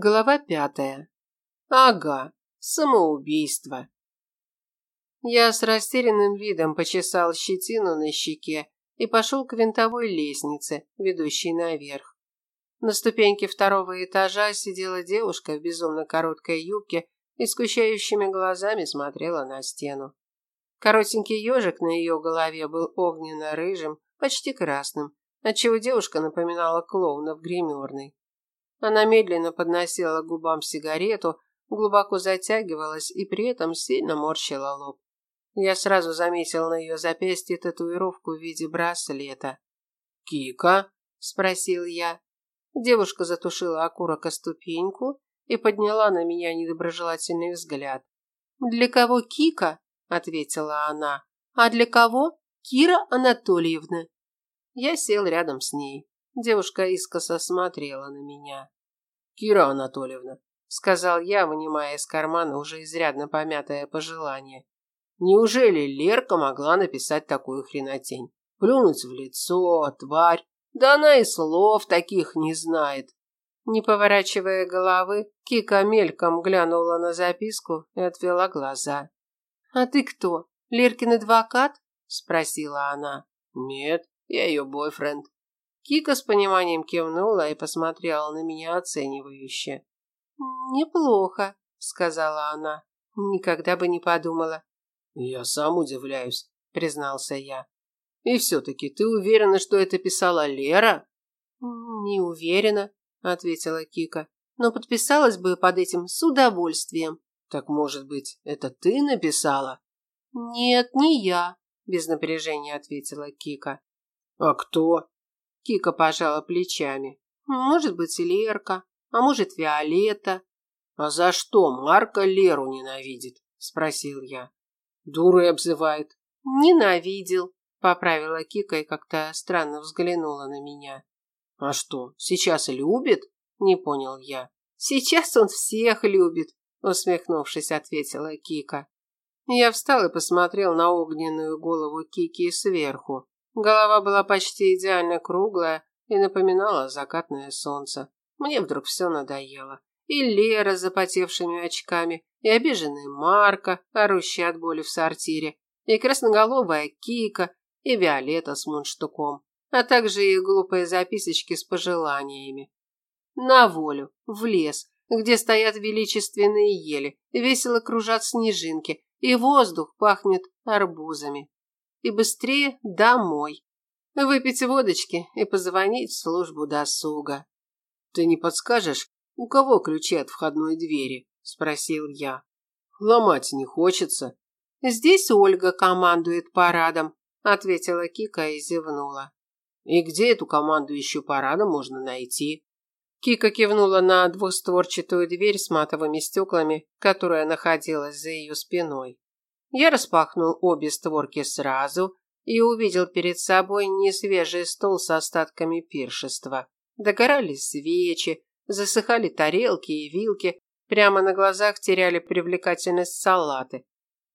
Глава пятая. Ага, самоубийство. Я с растерянным видом почесал щетину на щеке и пошел к винтовой лестнице, ведущей наверх. На ступеньке второго этажа сидела девушка в безумно короткой юбке и скучающими глазами смотрела на стену. Коротенький ежик на ее голове был огненно-рыжим, почти красным, отчего девушка напоминала клоуна в гримерной. Она медленно подносила к губам сигарету, глубоко затягивалась и при этом сильно морщила лоб. Я сразу заметил на ее запястье татуировку в виде браслета. «Кика?» – спросил я. Девушка затушила окурок о ступеньку и подняла на меня недоброжелательный взгляд. «Для кого Кика?» – ответила она. «А для кого? Кира Анатольевна». Я сел рядом с ней. Девушка искоса смотрела на меня. «Кира Анатольевна», – сказал я, вынимая из кармана уже изрядно помятое пожелание. «Неужели Лерка могла написать такую хренотень? Плюнуть в лицо, тварь? Да она и слов таких не знает». Не поворачивая головы, Кика мельком глянула на записку и отвела глаза. «А ты кто? Леркин адвокат?» – спросила она. «Нет, я ее бойфренд». Кика с пониманием кивнула и посмотрела на меня оценивающе. «Неплохо», – сказала она. «Никогда бы не подумала». «Я сам удивляюсь», – признался я. «И все-таки ты уверена, что это писала Лера?» «Не уверена», – ответила Кика. «Но подписалась бы под этим с удовольствием». «Так, может быть, это ты написала?» «Нет, не я», – без напряжения ответила Кика. «А кто?» Кика пожала плечами. Может быть, Лерка, а может, Виолетта. А за что Марка Леру ненавидит? Спросил я. Дурой обзывает. Ненавидел, поправила Кика и как-то странно взглянула на меня. А что, сейчас любит? Не понял я. Сейчас он всех любит, усмехнувшись, ответила Кика. Я встал и посмотрел на огненную голову Кики сверху. Голова была почти идеально круглая и напоминала закатное солнце. Мне вдруг все надоело. И Лера с запотевшими очками, и обиженная Марка, орущая от боли в сортире, и красноголовая Кика, и Виолетта с мундштуком, а также и глупые записочки с пожеланиями. На волю, в лес, где стоят величественные ели, весело кружат снежинки, и воздух пахнет арбузами и быстрее домой. Выпить водочки и позвонить в службу досуга. Ты не подскажешь, у кого ключи от входной двери? спросил я. Ломать не хочется. Здесь Ольга командует парадом, ответила Кика и зевнула. И где эту командующую парадом можно найти? Кика кивнула на двустворчатую дверь с матовыми стеклами, которая находилась за ее спиной. Я распахнул обе створки сразу и увидел перед собой несвежий стол с остатками пиршества. Догорали свечи, засыхали тарелки и вилки, прямо на глазах теряли привлекательность салаты.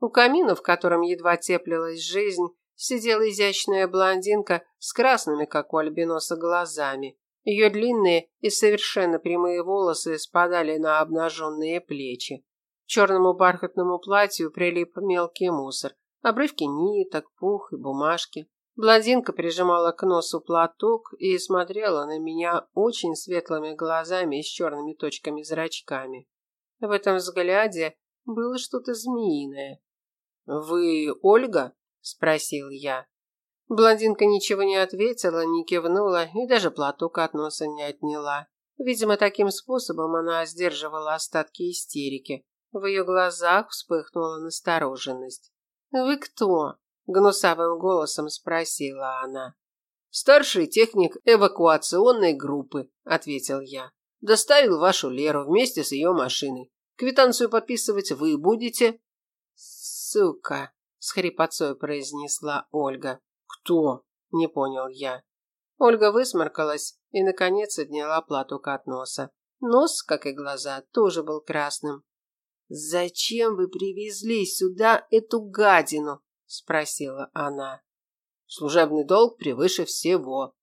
У камина, в котором едва теплилась жизнь, сидела изящная блондинка с красными, как у альбиноса, глазами. Ее длинные и совершенно прямые волосы спадали на обнаженные плечи черному бархатному платью прилип мелкий мусор. Обрывки ниток, пух и бумажки. Блондинка прижимала к носу платок и смотрела на меня очень светлыми глазами и с черными точками зрачками. В этом взгляде было что-то змеиное. «Вы Ольга?» – спросил я. Блондинка ничего не ответила, не кивнула и даже платок от носа не отняла. Видимо, таким способом она сдерживала остатки истерики. В ее глазах вспыхнула настороженность. «Вы кто?» – гнусавым голосом спросила она. «Старший техник эвакуационной группы», – ответил я. «Доставил вашу Леру вместе с ее машиной. Квитанцию подписывать вы будете?» «Сука!» – с хрипотцой произнесла Ольга. «Кто?» – не понял я. Ольга высморкалась и, наконец, отняла платок от носа. Нос, как и глаза, тоже был красным. «Зачем вы привезли сюда эту гадину?» – спросила она. «Служебный долг превыше всего».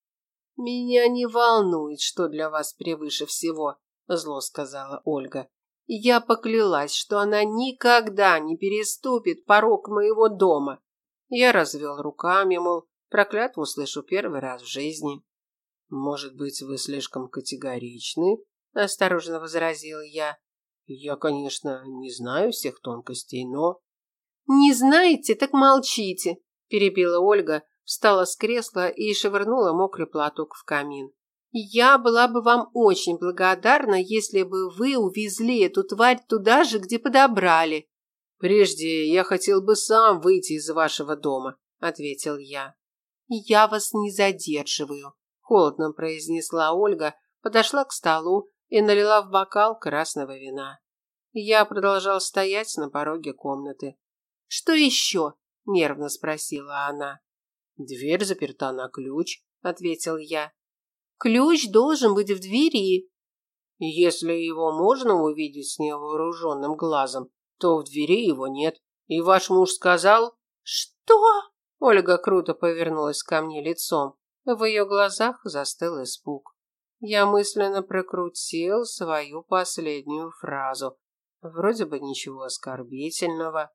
«Меня не волнует, что для вас превыше всего. зло сказала Ольга. Я поклялась, что она никогда не переступит порог моего дома. Я развел руками, мол, проклятву слышу первый раз в жизни. Может быть, вы слишком категоричны? Осторожно возразил я. Я, конечно, не знаю всех тонкостей, но... Не знаете, так молчите, перебила Ольга, встала с кресла и швырнула мокрый платок в камин. Я была бы вам очень благодарна, если бы вы увезли эту тварь туда же, где подобрали. Прежде я хотел бы сам выйти из вашего дома, ответил я. Я вас не задерживаю, холодно произнесла Ольга, подошла к столу и налила в бокал красного вина. Я продолжал стоять на пороге комнаты. Что еще? нервно спросила она. Дверь заперта на ключ, ответил я. Ключ должен быть в двери. Если его можно увидеть с невооруженным глазом, то в двери его нет. И ваш муж сказал... Что? Ольга круто повернулась ко мне лицом. В ее глазах застыл испуг. Я мысленно прокрутил свою последнюю фразу. Вроде бы ничего оскорбительного.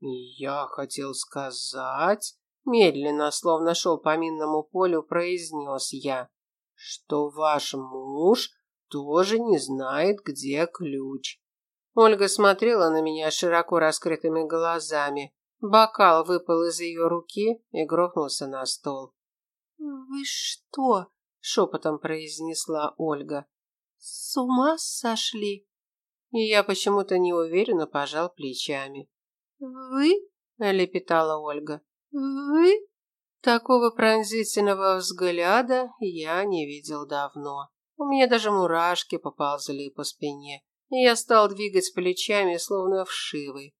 Я хотел сказать... Медленно, словно шел по минному полю, произнес я что ваш муж тоже не знает, где ключ. Ольга смотрела на меня широко раскрытыми глазами. Бокал выпал из ее руки и грохнулся на стол. «Вы что?» – шепотом произнесла Ольга. «С ума сошли?» И я почему-то неуверенно пожал плечами. «Вы?» – лепетала Ольга. «Вы?» Такого пронзительного взгляда я не видел давно. У меня даже мурашки поползли по спине, и я стал двигать плечами, словно вшивый.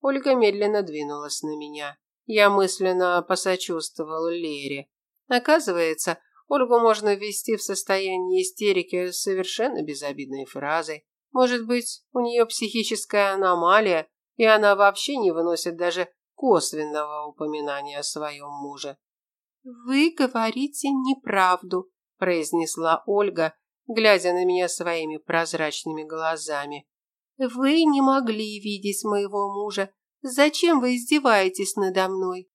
Ольга медленно двинулась на меня. Я мысленно посочувствовал Лере. Оказывается, Ольгу можно ввести в состояние истерики совершенно безобидной фразой. Может быть, у нее психическая аномалия, и она вообще не выносит даже косвенного упоминания о своем муже. «Вы говорите неправду», – произнесла Ольга, глядя на меня своими прозрачными глазами. «Вы не могли видеть моего мужа. Зачем вы издеваетесь надо мной?»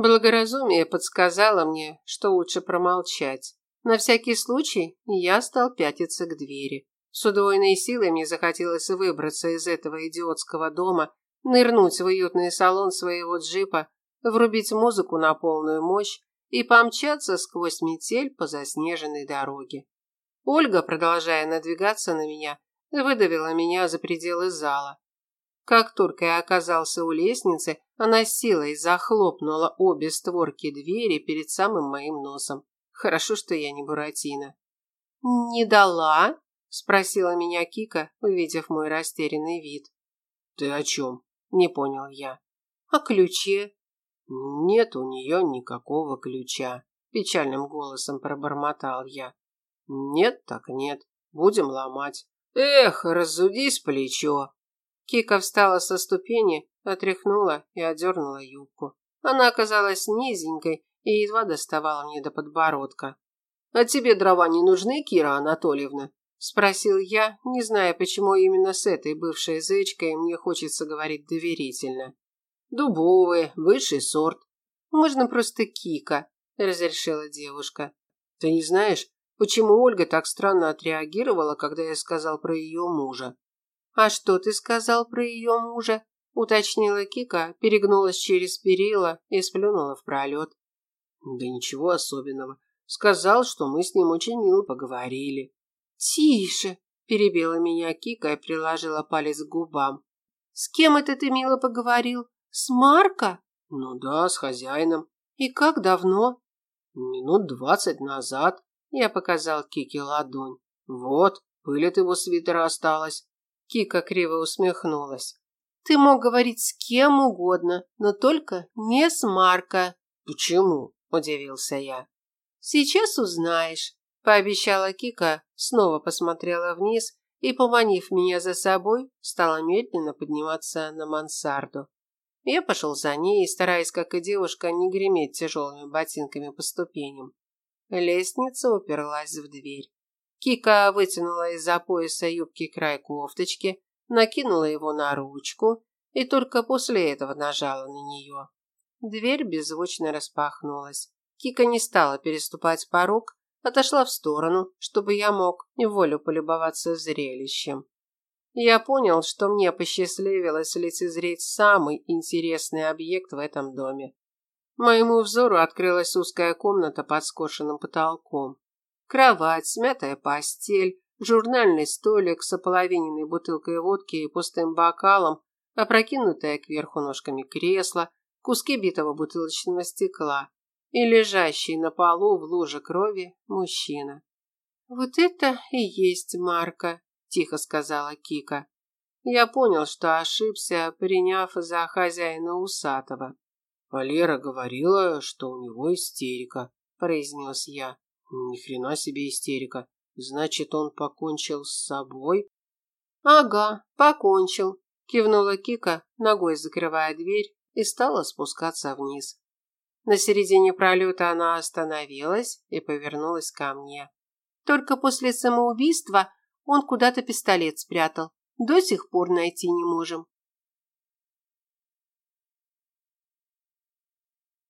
Благоразумие подсказало мне, что лучше промолчать. На всякий случай я стал пятиться к двери. С удвоенной силой мне захотелось выбраться из этого идиотского дома нырнуть в уютный салон своего джипа, врубить музыку на полную мощь и помчаться сквозь метель по заснеженной дороге. Ольга, продолжая надвигаться на меня, выдавила меня за пределы зала. Как только я оказался у лестницы, она силой захлопнула обе створки двери перед самым моим носом. Хорошо, что я не Буратино. «Не дала?» – спросила меня Кика, увидев мой растерянный вид. «Ты о чем?» Не понял я. О ключе. Нет у нее никакого ключа. Печальным голосом пробормотал я. Нет так нет. Будем ломать. Эх, разудись плечо. Кика встала со ступени, отряхнула и одернула юбку. Она оказалась низенькой и едва доставала мне до подбородка. «А тебе дрова не нужны, Кира Анатольевна?» Спросил я, не зная, почему именно с этой бывшей зычкой мне хочется говорить доверительно. Дубовые, высший сорт. Можно просто Кика, разрешила девушка. Ты не знаешь, почему Ольга так странно отреагировала, когда я сказал про ее мужа? А что ты сказал про ее мужа? уточнила Кика, перегнулась через перила и сплюнула в пролет. Да ничего особенного. Сказал, что мы с ним очень мило поговорили. «Тише!» – перебила меня Кика и приложила палец к губам. «С кем это ты мило поговорил? С Марко?» «Ну да, с хозяином». «И как давно?» «Минут двадцать назад». Я показал Кике ладонь. «Вот, пыль от его свитера осталась». Кика криво усмехнулась. «Ты мог говорить с кем угодно, но только не с Марко». «Почему?» – удивился я. «Сейчас узнаешь» пообещала Кика, снова посмотрела вниз и, поманив меня за собой, стала медленно подниматься на мансарду. Я пошел за ней, стараясь, как и девушка, не греметь тяжелыми ботинками по ступеням. Лестница уперлась в дверь. Кика вытянула из-за пояса юбки край кофточки, накинула его на ручку и только после этого нажала на нее. Дверь беззвучно распахнулась. Кика не стала переступать порог, отошла в сторону, чтобы я мог неволю полюбоваться зрелищем. Я понял, что мне посчастливилось лицезреть самый интересный объект в этом доме. Моему взору открылась узкая комната под скошенным потолком. Кровать, смятая постель, журнальный столик с ополовиненной бутылкой водки и пустым бокалом, опрокинутое кверху ножками кресло, куски битого бутылочного стекла и лежащий на полу в луже крови мужчина. «Вот это и есть Марка», – тихо сказала Кика. Я понял, что ошибся, приняв за хозяина усатого. «Валера говорила, что у него истерика», – произнес я. «Ни хрена себе истерика. Значит, он покончил с собой?» «Ага, покончил», – кивнула Кика, ногой закрывая дверь и стала спускаться вниз. На середине пролета она остановилась и повернулась ко мне. Только после самоубийства он куда-то пистолет спрятал. До сих пор найти не можем.